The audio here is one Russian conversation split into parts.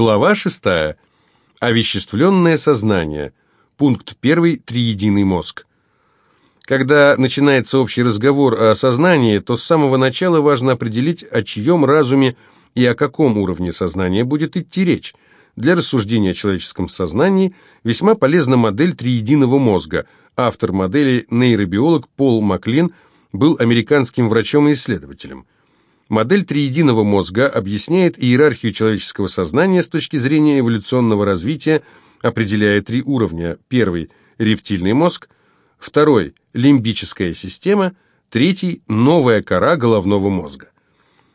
Глава 6. Овеществленное сознание. Пункт 1. Триединый мозг. Когда начинается общий разговор о сознании, то с самого начала важно определить, о чьем разуме и о каком уровне сознания будет идти речь. Для рассуждения о человеческом сознании весьма полезна модель триединого мозга. Автор модели, нейробиолог Пол Маклин, был американским врачом и исследователем. Модель триединого мозга объясняет иерархию человеческого сознания с точки зрения эволюционного развития, определяя три уровня. Первый – рептильный мозг, второй – лимбическая система, третий – новая кора головного мозга.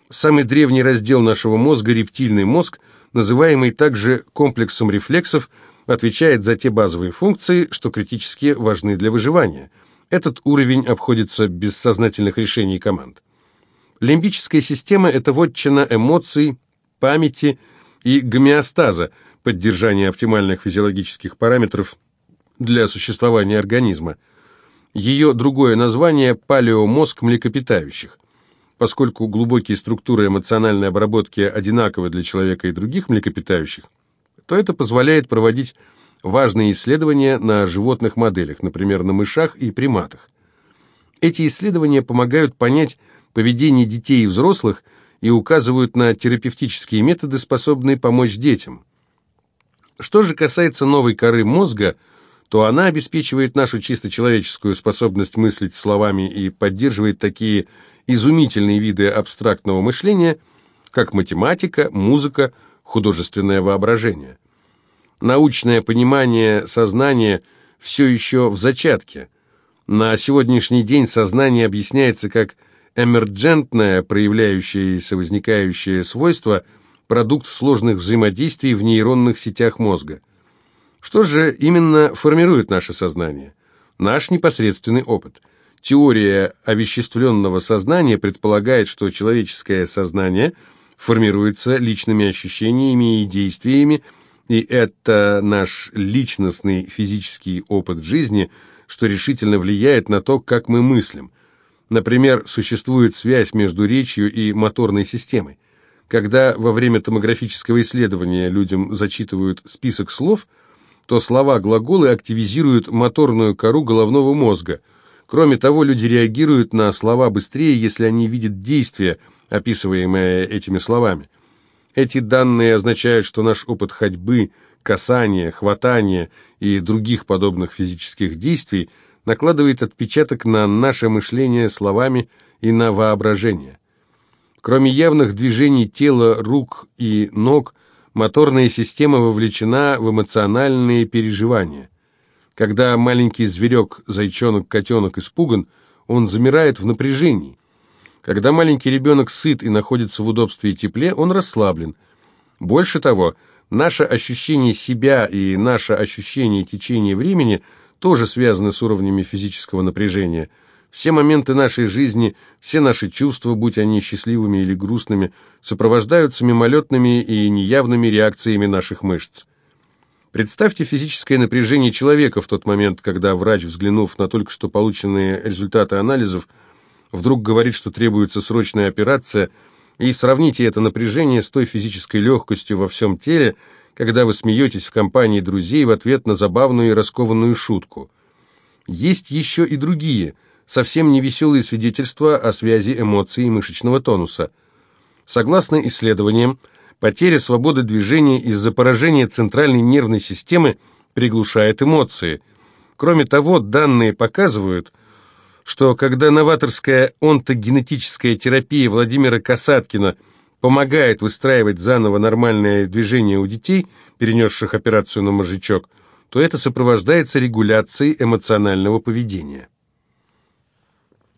Самый древний раздел нашего мозга – рептильный мозг, называемый также комплексом рефлексов, отвечает за те базовые функции, что критически важны для выживания. Этот уровень обходится без сознательных решений команд. Лимбическая система – это вотчина эмоций, памяти и гомеостаза, поддержания оптимальных физиологических параметров для существования организма. Ее другое название – палеомозг млекопитающих. Поскольку глубокие структуры эмоциональной обработки одинаковы для человека и других млекопитающих, то это позволяет проводить важные исследования на животных моделях, например, на мышах и приматах. Эти исследования помогают понять, поведение детей и взрослых и указывают на терапевтические методы, способные помочь детям. Что же касается новой коры мозга, то она обеспечивает нашу чисто человеческую способность мыслить словами и поддерживает такие изумительные виды абстрактного мышления, как математика, музыка, художественное воображение. Научное понимание сознания все еще в зачатке. На сегодняшний день сознание объясняется как эмерджентное, проявляющееся возникающее свойство, продукт сложных взаимодействий в нейронных сетях мозга. Что же именно формирует наше сознание? Наш непосредственный опыт. Теория овеществленного сознания предполагает, что человеческое сознание формируется личными ощущениями и действиями, и это наш личностный физический опыт жизни, что решительно влияет на то, как мы мыслим. Например, существует связь между речью и моторной системой. Когда во время томографического исследования людям зачитывают список слов, то слова-глаголы активизируют моторную кору головного мозга. Кроме того, люди реагируют на слова быстрее, если они видят действия, описываемые этими словами. Эти данные означают, что наш опыт ходьбы, касания, хватания и других подобных физических действий – накладывает отпечаток на наше мышление словами и на воображение. Кроме явных движений тела, рук и ног, моторная система вовлечена в эмоциональные переживания. Когда маленький зверек, зайчонок, котенок испуган, он замирает в напряжении. Когда маленький ребенок сыт и находится в удобстве и тепле, он расслаблен. Больше того, наше ощущение себя и наше ощущение течения времени – тоже связаны с уровнями физического напряжения. Все моменты нашей жизни, все наши чувства, будь они счастливыми или грустными, сопровождаются мимолетными и неявными реакциями наших мышц. Представьте физическое напряжение человека в тот момент, когда врач, взглянув на только что полученные результаты анализов, вдруг говорит, что требуется срочная операция, и сравните это напряжение с той физической легкостью во всем теле, когда вы смеетесь в компании друзей в ответ на забавную и раскованную шутку. Есть еще и другие, совсем невеселые свидетельства о связи эмоций и мышечного тонуса. Согласно исследованиям, потеря свободы движения из-за поражения центральной нервной системы приглушает эмоции. Кроме того, данные показывают, что когда новаторская онтогенетическая терапия Владимира Касаткина – помогает выстраивать заново нормальное движение у детей, перенесших операцию на мозжечок, то это сопровождается регуляцией эмоционального поведения.